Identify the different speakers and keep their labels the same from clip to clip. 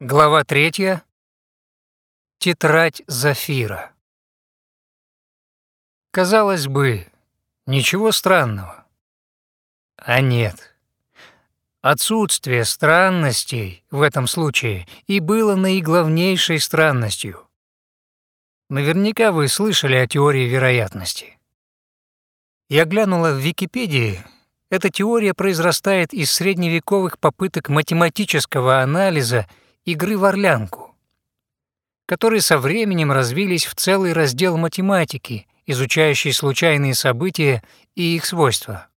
Speaker 1: Глава третья. Тетрадь Зафира. Казалось бы, ничего странного. А нет. Отсутствие странностей в этом случае и было наиглавнейшей странностью. Наверняка вы слышали о теории вероятности. Я глянула в Википедии. Эта теория произрастает из средневековых попыток математического анализа игры в орлянку, которые со временем развились в целый раздел математики, изучающий случайные события и их свойства.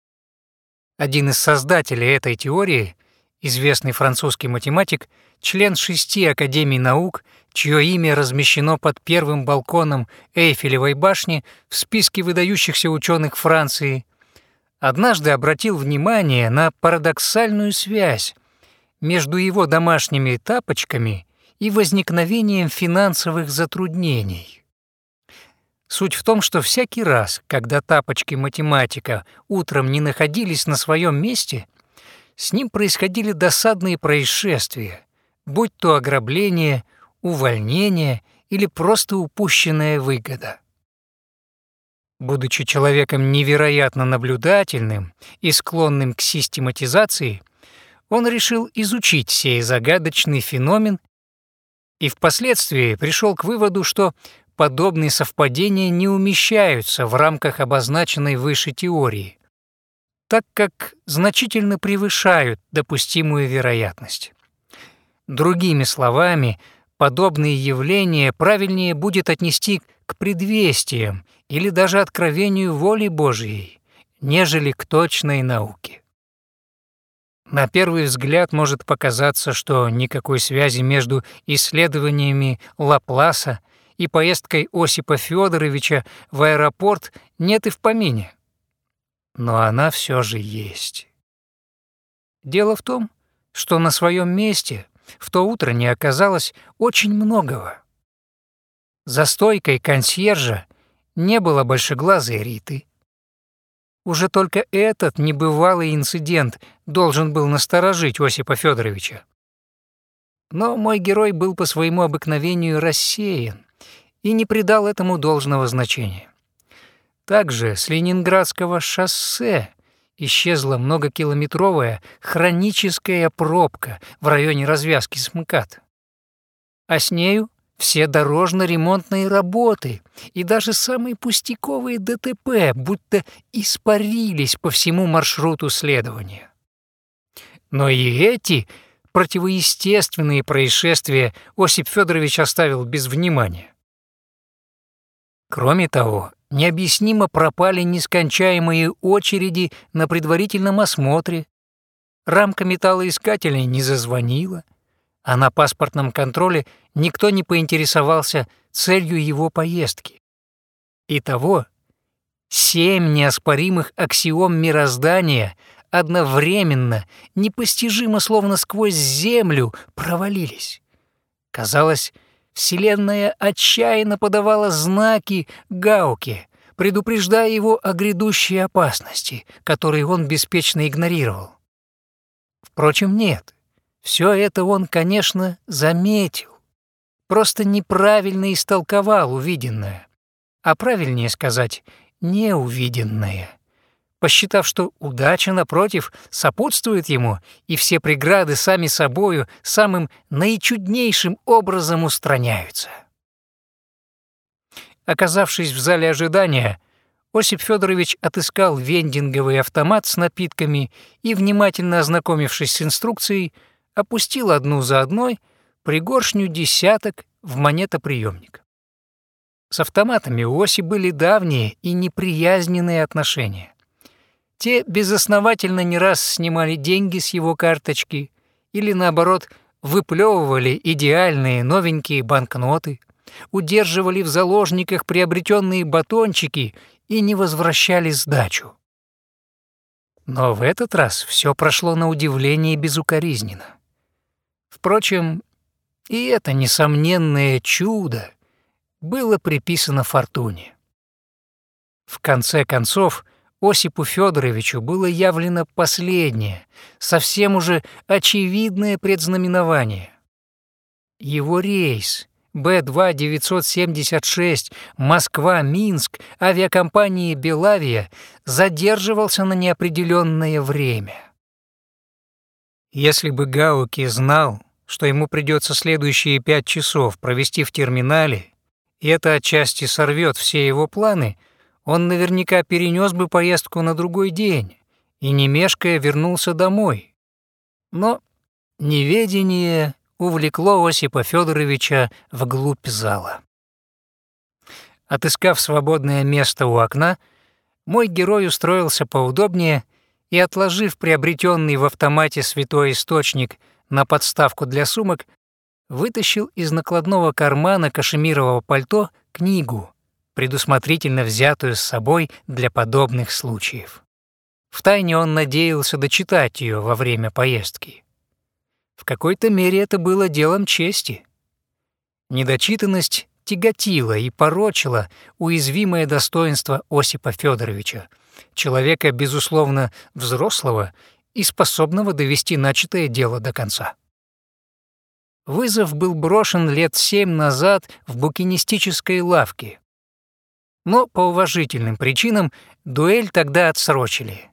Speaker 1: Один из создателей этой теории, известный французский математик, член шести Академий наук, чье имя размещено под первым балконом Эйфелевой башни в списке выдающихся ученых Франции, однажды обратил внимание на парадоксальную связь между его домашними тапочками и возникновением финансовых затруднений. Суть в том, что всякий раз, когда тапочки математика утром не находились на своем месте, с ним происходили досадные происшествия, будь то ограбление, увольнение или просто упущенная выгода. Будучи человеком невероятно наблюдательным и склонным к систематизации, он решил изучить сей загадочный феномен и впоследствии пришел к выводу, что подобные совпадения не умещаются в рамках обозначенной выше теории, так как значительно превышают допустимую вероятность. Другими словами, подобные явления правильнее будет отнести к предвестиям или даже откровению воли Божьей, нежели к точной науке. На первый взгляд может показаться, что никакой связи между исследованиями Лапласа и поездкой Осипа Федоровича в аэропорт нет и в помине. Но она все же есть. Дело в том, что на своем месте в то утро не оказалось очень многого. За стойкой консьержа не было большеглазой Риты, уже только этот небывалый инцидент должен был насторожить Осипа Федоровича. Но мой герой был по своему обыкновению рассеян и не придал этому должного значения. Также с Ленинградского шоссе исчезла многокилометровая хроническая пробка в районе развязки с МКАД. А с нею все дорожно-ремонтные работы и даже самые пустяковые ДТП будто испарились по всему маршруту следования. Но и эти противоестественные происшествия Осип Федорович оставил без внимания. Кроме того, необъяснимо пропали нескончаемые очереди на предварительном осмотре, рамка металлоискателя не зазвонила — а на паспортном контроле никто не поинтересовался целью его поездки. Итого, семь неоспоримых аксиом мироздания одновременно, непостижимо словно сквозь землю, провалились. Казалось, Вселенная отчаянно подавала знаки Гауке, предупреждая его о грядущей опасности, которые он беспечно игнорировал. Впрочем, нет. Все это он, конечно, заметил, просто неправильно истолковал увиденное, а правильнее сказать, неувиденное, посчитав, что удача, напротив, сопутствует ему, и все преграды сами собою самым наичуднейшим образом устраняются. Оказавшись в зале ожидания, Осип Федорович отыскал вендинговый автомат с напитками и, внимательно ознакомившись с инструкцией, опустил одну за одной пригоршню десяток в монетоприемник. С автоматами у Оси были давние и неприязненные отношения. Те безосновательно не раз снимали деньги с его карточки или, наоборот, выплевывали идеальные новенькие банкноты, удерживали в заложниках приобретенные батончики и не возвращали сдачу. Но в этот раз все прошло на удивление безукоризненно. Впрочем, и это несомненное чудо было приписано фортуне. В конце концов, Осипу Федоровичу было явлено последнее, совсем уже очевидное предзнаменование. Его рейс Б-2-976 Москва-Минск авиакомпании «Белавия» задерживался на неопределенное время. Если бы Гауки знал, что ему придется следующие пять часов провести в терминале, и это отчасти сорвет все его планы, он наверняка перенес бы поездку на другой день и, не мешкая, вернулся домой. Но неведение увлекло Осипа Федоровича вглубь зала. Отыскав свободное место у окна, мой герой устроился поудобнее и, отложив приобретенный в автомате святой источник на подставку для сумок, вытащил из накладного кармана кашемирового пальто книгу, предусмотрительно взятую с собой для подобных случаев. Втайне он надеялся дочитать ее во время поездки. В какой-то мере это было делом чести. Недочитанность тяготила и порочила уязвимое достоинство Осипа Федоровича, человека, безусловно, взрослого и способного довести начатое дело до конца. Вызов был брошен лет семь назад в букинистической лавке. Но по уважительным причинам дуэль тогда отсрочили.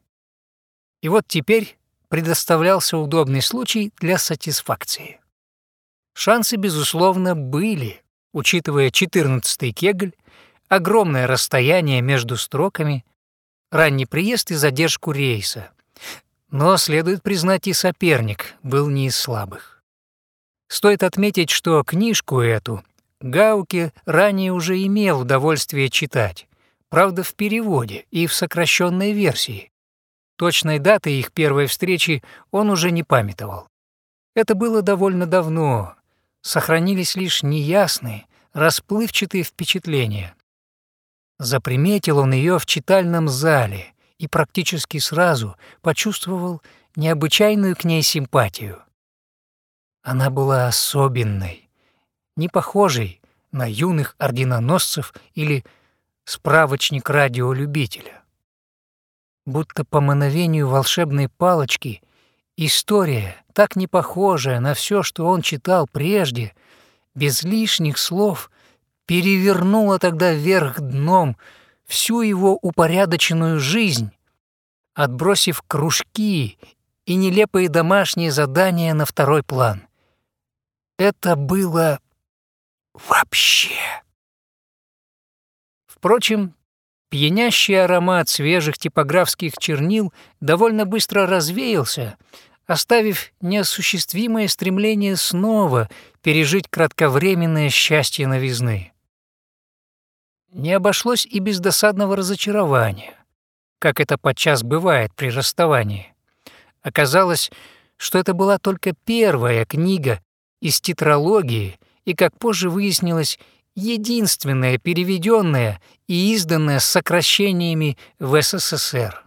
Speaker 1: И вот теперь предоставлялся удобный случай для сатисфакции. Шансы, безусловно, были, учитывая 14-й кегль, огромное расстояние между строками, ранний приезд и задержку рейса. Но, следует признать, и соперник был не из слабых. Стоит отметить, что книжку эту Гауке ранее уже имел удовольствие читать, правда, в переводе и в сокращенной версии, Точной даты их первой встречи он уже не памятовал. Это было довольно давно, сохранились лишь неясные, расплывчатые впечатления. Заприметил он ее в читальном зале и практически сразу почувствовал необычайную к ней симпатию. Она была особенной, не похожей на юных орденоносцев или справочник радиолюбителя будто по мановению волшебной палочки, история, так не похожая на все, что он читал прежде, без лишних слов, перевернула тогда вверх дном всю его упорядоченную жизнь, отбросив кружки и нелепые домашние задания на второй план. Это было вообще. Впрочем, Пьянящий аромат свежих типографских чернил довольно быстро развеялся, оставив неосуществимое стремление снова пережить кратковременное счастье новизны. Не обошлось и без досадного разочарования, как это подчас бывает при расставании. Оказалось, что это была только первая книга из тетралогии, и, как позже выяснилось, единственная переведенная и изданная с сокращениями в СССР.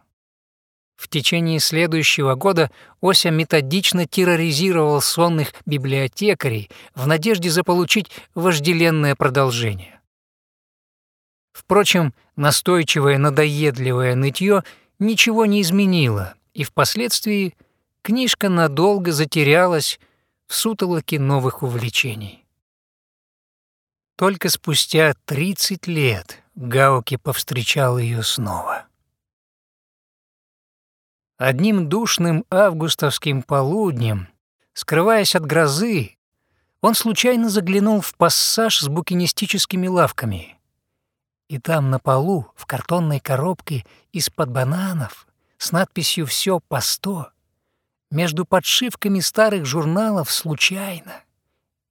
Speaker 1: В течение следующего года Ося методично терроризировал сонных библиотекарей в надежде заполучить вожделенное продолжение. Впрочем, настойчивое надоедливое нытье ничего не изменило, и впоследствии книжка надолго затерялась в сутолоке новых увлечений. Только спустя 30 лет Гауки повстречал ее снова. Одним душным августовским полуднем, скрываясь от грозы, он случайно заглянул в пассаж с букинистическими лавками. И там на полу, в картонной коробке из-под бананов, с надписью «Все по сто», между подшивками старых журналов случайно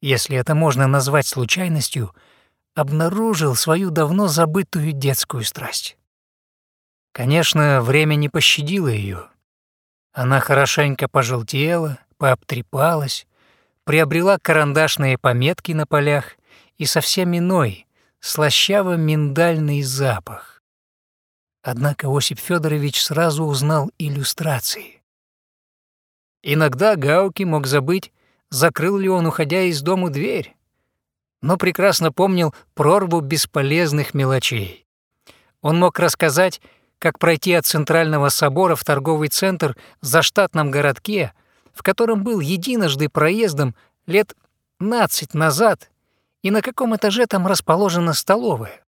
Speaker 1: если это можно назвать случайностью, обнаружил свою давно забытую детскую страсть. Конечно, время не пощадило ее. Она хорошенько пожелтела, пообтрепалась, приобрела карандашные пометки на полях и совсем иной, слащаво-миндальный запах. Однако Осип Федорович сразу узнал иллюстрации. Иногда Гауки мог забыть закрыл ли он, уходя из дому, дверь, но прекрасно помнил прорву бесполезных мелочей. Он мог рассказать, как пройти от Центрального собора в торговый центр в заштатном городке, в котором был единожды проездом лет 15 назад и на каком этаже там расположена столовая.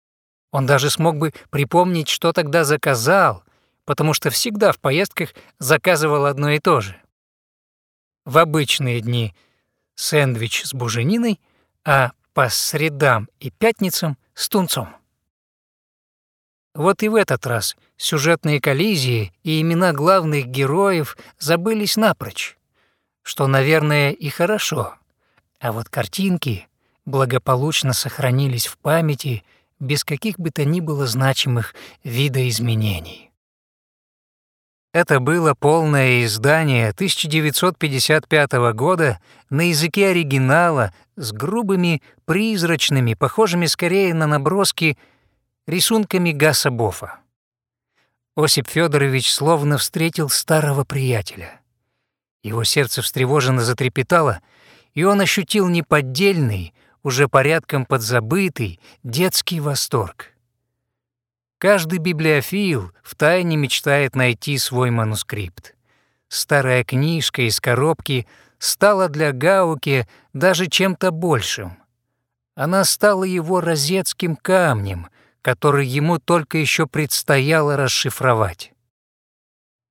Speaker 1: Он даже смог бы припомнить, что тогда заказал, потому что всегда в поездках заказывал одно и то же. В обычные дни сэндвич с бужениной, а по средам и пятницам с тунцом. Вот и в этот раз сюжетные коллизии и имена главных героев забылись напрочь, что, наверное, и хорошо. А вот картинки благополучно сохранились в памяти без каких бы то ни было значимых видоизменений. Это было полное издание 1955 года на языке оригинала с грубыми, призрачными, похожими скорее на наброски, рисунками Гаса Бофа. Осип Федорович словно встретил старого приятеля. Его сердце встревоженно затрепетало, и он ощутил неподдельный, уже порядком подзабытый детский восторг. Каждый библиофил втайне мечтает найти свой манускрипт. Старая книжка из коробки стала для Гауки даже чем-то большим. Она стала его розетским камнем, который ему только еще предстояло расшифровать.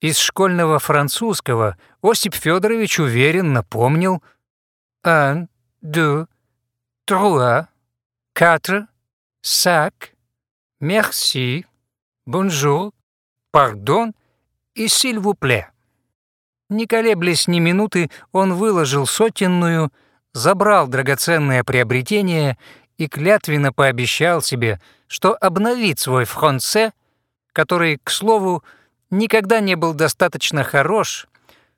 Speaker 1: Из школьного французского Осип Федорович уверенно помнил «un, deux, trois, quatre, cinq, merci, bonjour, pardon и s'il vous plaît». Не колеблясь ни минуты, он выложил сотенную, забрал драгоценное приобретение и клятвенно пообещал себе, что обновит свой фронце, который, к слову, никогда не был достаточно хорош,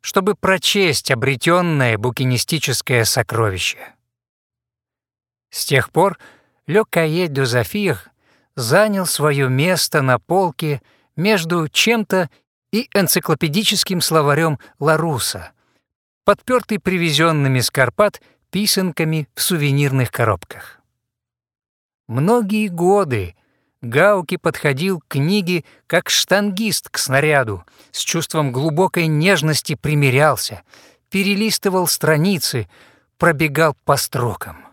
Speaker 1: чтобы прочесть обретенное букинистическое сокровище. С тех пор Ле Кае де Зафир занял свое место на полке между чем-то и энциклопедическим словарем Ларуса, подпертый привезенными с Карпат писанками в сувенирных коробках. Многие годы Гауки подходил к книге как штангист к снаряду, с чувством глубокой нежности примирялся, перелистывал страницы, пробегал по строкам.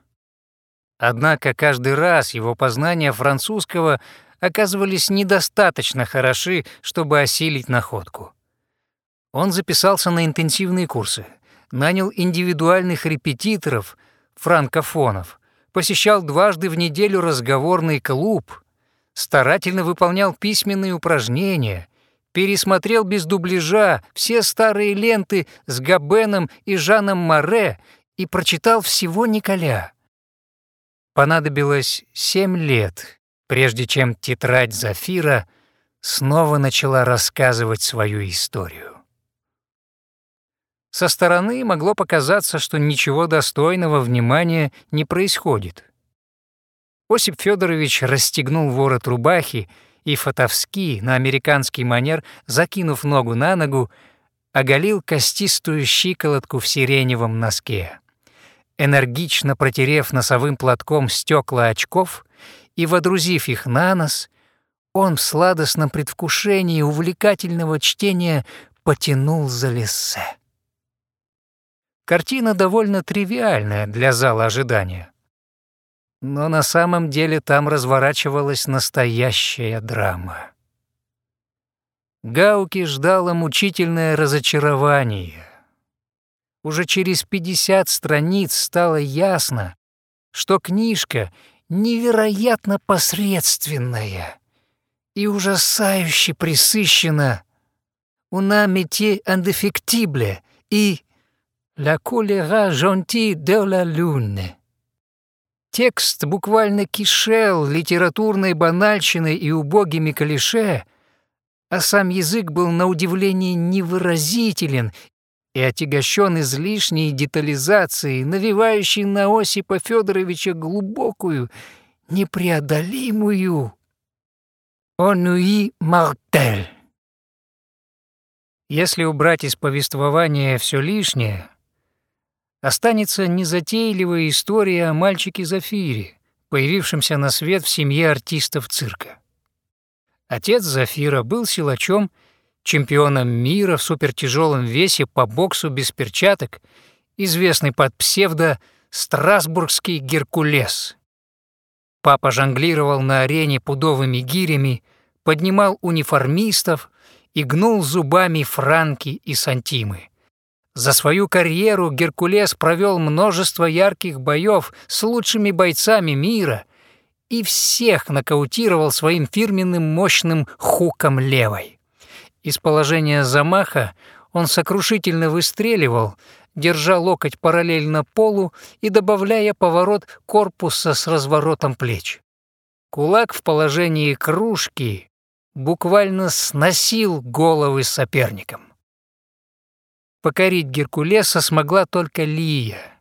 Speaker 1: Однако каждый раз его познания французского оказывались недостаточно хороши, чтобы осилить находку. Он записался на интенсивные курсы, нанял индивидуальных репетиторов, франкофонов, посещал дважды в неделю разговорный клуб, старательно выполнял письменные упражнения, пересмотрел без дубляжа все старые ленты с Габеном и Жаном Море и прочитал всего Николя. Понадобилось семь лет, прежде чем тетрадь Зафира снова начала рассказывать свою историю. Со стороны могло показаться, что ничего достойного внимания не происходит. Осип Федорович расстегнул ворот рубахи и фотовски, на американский манер, закинув ногу на ногу, оголил костистую щиколотку в сиреневом носке. Энергично протерев носовым платком стекла очков и водрузив их на нос, он в сладостном предвкушении увлекательного чтения потянул за лессе. Картина довольно тривиальная для зала ожидания. Но на самом деле там разворачивалась настоящая драма. Гауки ждало мучительное разочарование. Уже через 50 страниц стало ясно, что книжка невероятно посредственная и ужасающе присыщена «Una métier indéfectible» и «La choléra gentille de la lune». Текст буквально кишел литературной банальщиной и убогими клише, а сам язык был на удивление невыразителен и отягощен излишней детализацией, навевающей на Осипа Федоровича глубокую, непреодолимую «Онуи мартель». Если убрать из повествования все лишнее, останется незатейливая история о мальчике Зафире, появившемся на свет в семье артистов цирка. Отец Зафира был силачом, чемпионом мира в супертяжелом весе по боксу без перчаток, известный под псевдо Страсбургский Геркулес. Папа жонглировал на арене пудовыми гирями, поднимал униформистов и гнул зубами франки и сантимы. За свою карьеру Геркулес провел множество ярких боев с лучшими бойцами мира и всех нокаутировал своим фирменным мощным хуком левой. Из положения замаха он сокрушительно выстреливал, держа локоть параллельно полу и добавляя поворот корпуса с разворотом плеч. Кулак в положении кружки буквально сносил головы соперникам. Покорить Геркулеса смогла только Лия,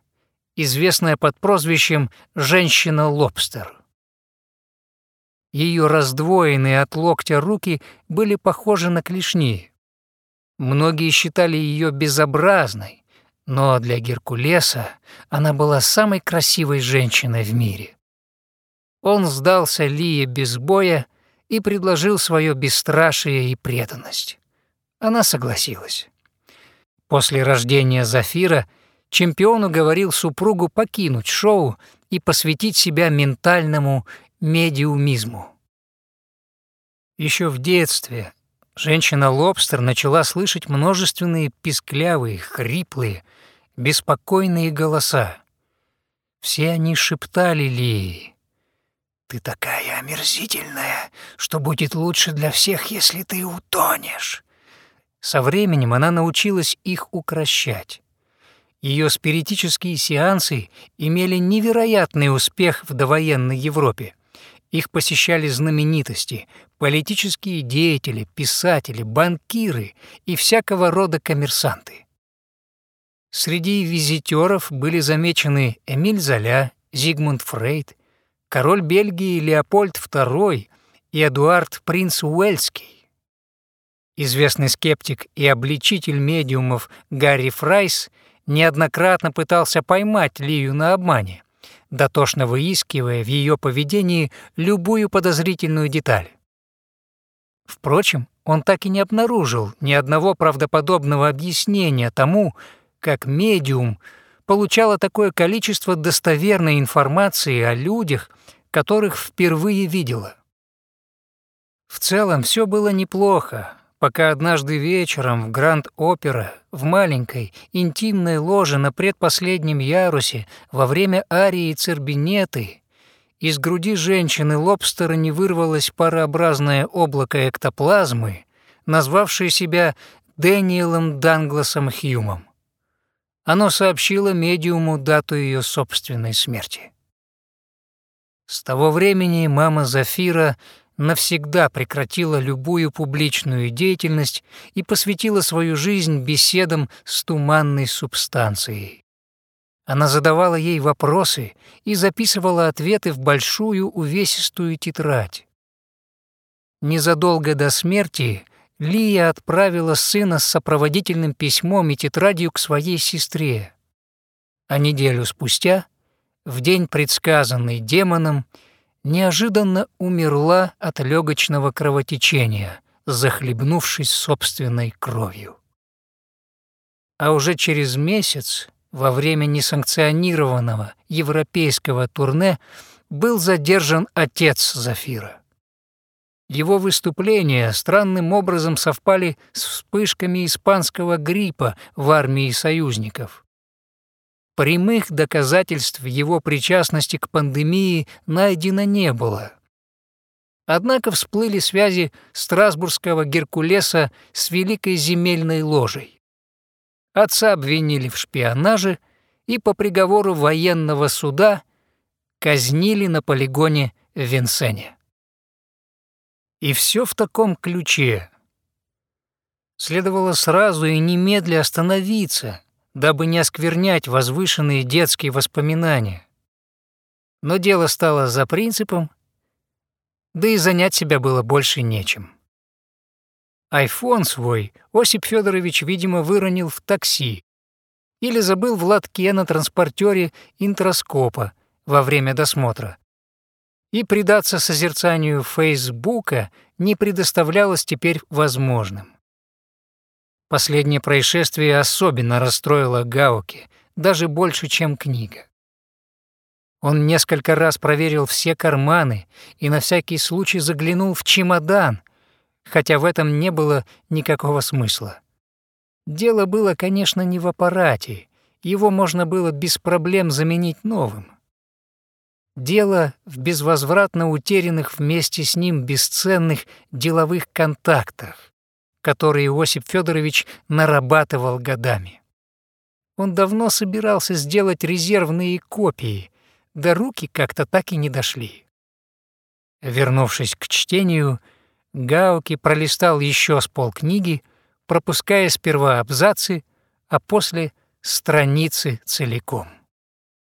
Speaker 1: известная под прозвищем «Женщина-лобстер». Ее раздвоенные от локтя руки были похожи на клешни. Многие считали ее безобразной, но для Геркулеса она была самой красивой женщиной в мире. Он сдался Лие без боя и предложил свое бесстрашие и преданность. Она согласилась. После рождения Зафира чемпион уговорил супругу покинуть шоу и посвятить себя ментальному медиумизму. Еще в детстве женщина-лобстер начала слышать множественные писклявые, хриплые, беспокойные голоса. Все они шептали Лии. «Ты такая омерзительная, что будет лучше для всех, если ты утонешь. Со временем она научилась их укращать. Ее спиритические сеансы имели невероятный успех в довоенной Европе. Их посещали знаменитости, политические деятели, писатели, банкиры и всякого рода коммерсанты. Среди визитеров были замечены Эмиль Золя, Зигмунд Фрейд, король Бельгии Леопольд II и Эдуард Принц Уэльский. Известный скептик и обличитель медиумов Гарри Прайс неоднократно пытался поймать Лию на обмане, дотошно выискивая в ее поведении любую подозрительную деталь. Впрочем, он так и не обнаружил ни одного правдоподобного объяснения тому, как медиум получала такое количество достоверной информации о людях, которых впервые видела. В целом все было неплохо, пока однажды вечером в Гранд-Опера, в маленькой, интимной ложе на предпоследнем ярусе, во время арии Цербинеты, из груди женщины-лобстера не вырвалось парообразное облако эктоплазмы, назвавшее себя Дэниелом Дангласом Хьюмом. Оно сообщило медиуму дату ее собственной смерти. С того времени мама Зафира — навсегда прекратила любую публичную деятельность и посвятила свою жизнь беседам с туманной субстанцией. Она задавала ей вопросы и записывала ответы в большую увесистую тетрадь. Незадолго до смерти Лия отправила сына с сопроводительным письмом и тетрадью к своей сестре. А неделю спустя, в день, предсказанный демоном, неожиданно умерла от легочного кровотечения, захлебнувшись собственной кровью. А уже через месяц, во время несанкционированного европейского турне, был задержан отец Зафира. Его выступления странным образом совпали с вспышками испанского гриппа в армии союзников. Прямых доказательств его причастности к пандемии найдено не было. Однако всплыли связи Страсбургского Геркулеса с Великой земельной ложей. Отца обвинили в шпионаже и по приговору военного суда казнили на полигоне в Винсене. И все в таком ключе. Следовало сразу и немедля остановиться дабы не осквернять возвышенные детские воспоминания. Но дело стало за принципом, да и занять себя было больше нечем. Айфон свой Осип Федорович, видимо, выронил в такси или забыл в лотке на транспортере интроскопа во время досмотра. И предаться созерцанию Фейсбука не предоставлялось теперь возможным. Последнее происшествие особенно расстроило Гауки, даже больше, чем книга. Он несколько раз проверил все карманы и на всякий случай заглянул в чемодан, хотя в этом не было никакого смысла. Дело было, конечно, не в аппарате, его можно было без проблем заменить новым. Дело в безвозвратно утерянных вместе с ним бесценных деловых контактах, которые Иосип Федорович нарабатывал годами. Он давно собирался сделать резервные копии, да руки как-то так и не дошли. Вернувшись к чтению, Гауки пролистал еще с полкниги, пропуская сперва абзацы, а после — страницы целиком.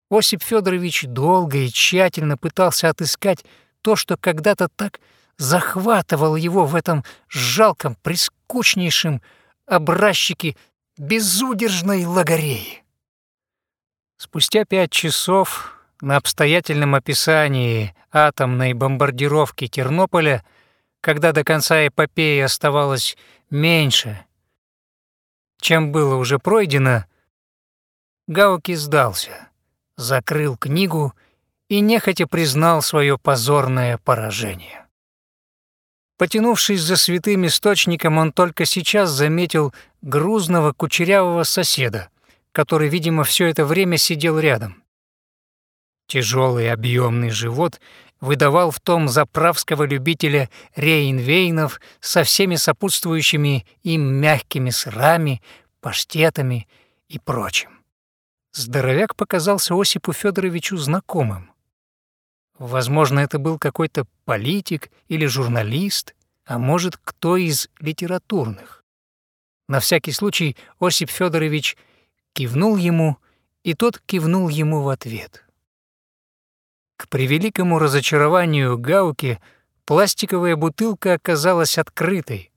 Speaker 1: Осип Федорович долго и тщательно пытался отыскать то, что когда-то так захватывало его в этом жалком, прискучнейшем образчике безудержной лагореи. Спустя пять часов на обстоятельном описании атомной бомбардировки Тернополя, когда до конца эпопеи оставалось меньше, чем было уже пройдено, Гауки сдался, закрыл книгу и нехотя признал свое позорное поражение. Потянувшись за святым источником, он только сейчас заметил грузного кучерявого соседа, который, видимо, все это время сидел рядом. Тяжелый объемный живот выдавал в том заправского любителя рейнвейнов со всеми сопутствующими им мягкими сырами, паштетами и прочим. Здоровяк показался Осипу Федоровичу знакомым. Возможно, это был какой-то политик или журналист, а может, кто из литературных. На всякий случай Осип Федорович кивнул ему, и тот кивнул ему в ответ. К превеликому разочарованию Гауки пластиковая бутылка оказалась открытой.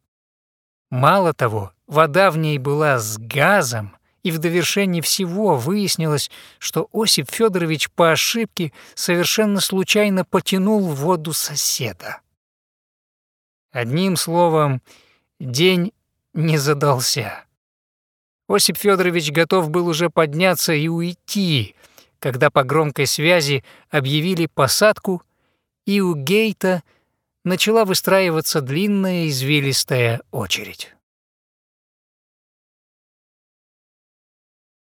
Speaker 1: Мало того, вода в ней была с газом, и в довершении всего выяснилось, что Осип Федорович по ошибке совершенно случайно потянул воду соседа. Одним словом, день не задался. Осип Федорович готов был уже подняться и уйти, когда по громкой связи объявили посадку, и у гейта начала выстраиваться длинная извилистая очередь.